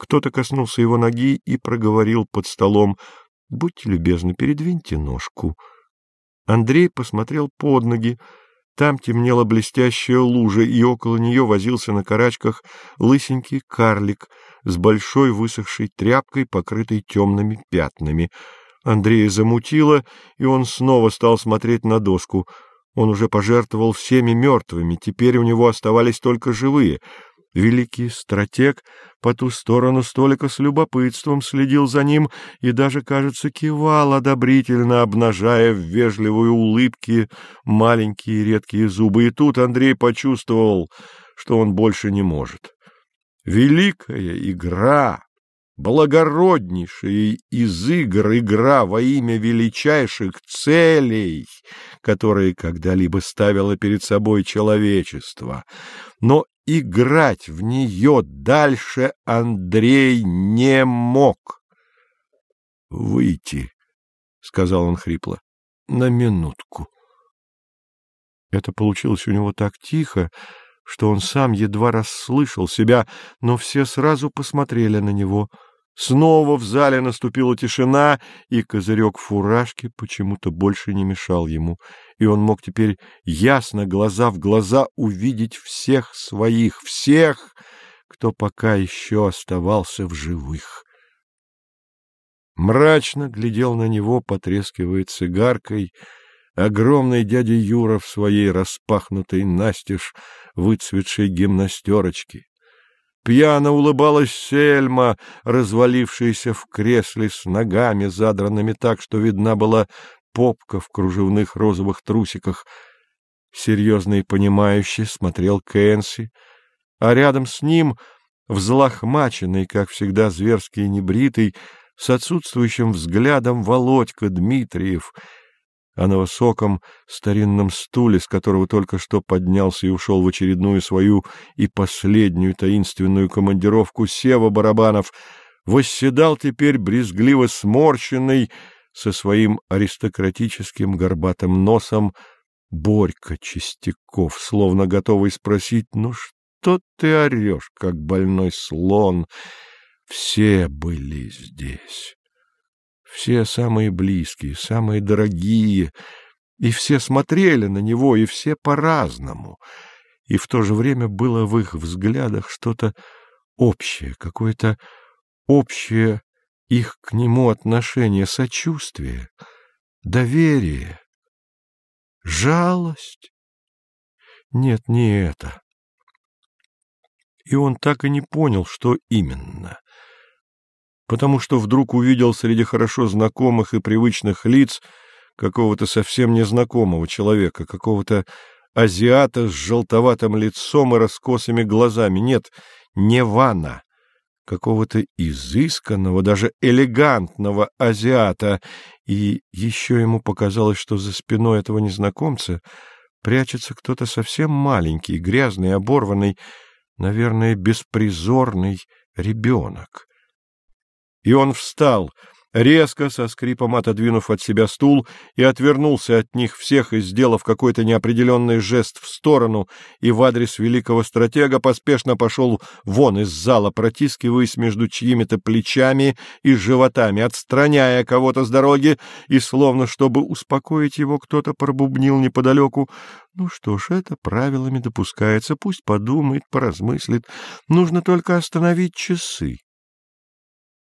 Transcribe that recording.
Кто-то коснулся его ноги и проговорил под столом. — Будьте любезны, передвиньте ножку. Андрей посмотрел под ноги. Там темнела блестящая лужа, и около нее возился на карачках лысенький карлик с большой высохшей тряпкой, покрытой темными пятнами. Андрея замутило, и он снова стал смотреть на доску. Он уже пожертвовал всеми мертвыми, теперь у него оставались только живые — Великий стратег по ту сторону столика с любопытством следил за ним и даже, кажется, кивал одобрительно, обнажая в вежливой улыбке маленькие редкие зубы. И тут Андрей почувствовал, что он больше не может. Великая игра, благороднейшая из игр игра во имя величайших целей, которые когда-либо ставило перед собой человечество. Но играть в нее дальше Андрей не мог. — Выйти, — сказал он хрипло, — на минутку. Это получилось у него так тихо, что он сам едва расслышал себя, но все сразу посмотрели на него — Снова в зале наступила тишина, и козырек фуражки почему-то больше не мешал ему, и он мог теперь ясно, глаза в глаза, увидеть всех своих, всех, кто пока еще оставался в живых. Мрачно глядел на него, потрескивая цигаркой, огромный дядя Юра в своей распахнутой настежь выцветшей гимнастерочке. Пьяно улыбалась Сельма, развалившаяся в кресле с ногами, задранными так, что видна была попка в кружевных розовых трусиках. Серьезно и понимающе смотрел Кэнси, а рядом с ним, взлохмаченный, как всегда зверски небритый, с отсутствующим взглядом Володька Дмитриев — а на высоком старинном стуле, с которого только что поднялся и ушел в очередную свою и последнюю таинственную командировку Сева Барабанов, восседал теперь брезгливо сморщенный со своим аристократическим горбатым носом Борька Чистяков, словно готовый спросить, ну что ты орешь, как больной слон? Все были здесь все самые близкие, самые дорогие, и все смотрели на него, и все по-разному, и в то же время было в их взглядах что-то общее, какое-то общее их к нему отношение, сочувствие, доверие, жалость. Нет, не это. И он так и не понял, что именно — потому что вдруг увидел среди хорошо знакомых и привычных лиц какого-то совсем незнакомого человека, какого-то азиата с желтоватым лицом и раскосыми глазами. Нет, не Вана, какого-то изысканного, даже элегантного азиата, и еще ему показалось, что за спиной этого незнакомца прячется кто-то совсем маленький, грязный, оборванный, наверное, беспризорный ребенок. И он встал, резко, со скрипом отодвинув от себя стул, и отвернулся от них всех и, сделав какой-то неопределенный жест в сторону и в адрес великого стратега, поспешно пошел вон из зала, протискиваясь между чьими-то плечами и животами, отстраняя кого-то с дороги, и, словно чтобы успокоить его, кто-то пробубнил неподалеку. Ну что ж, это правилами допускается, пусть подумает, поразмыслит. Нужно только остановить часы.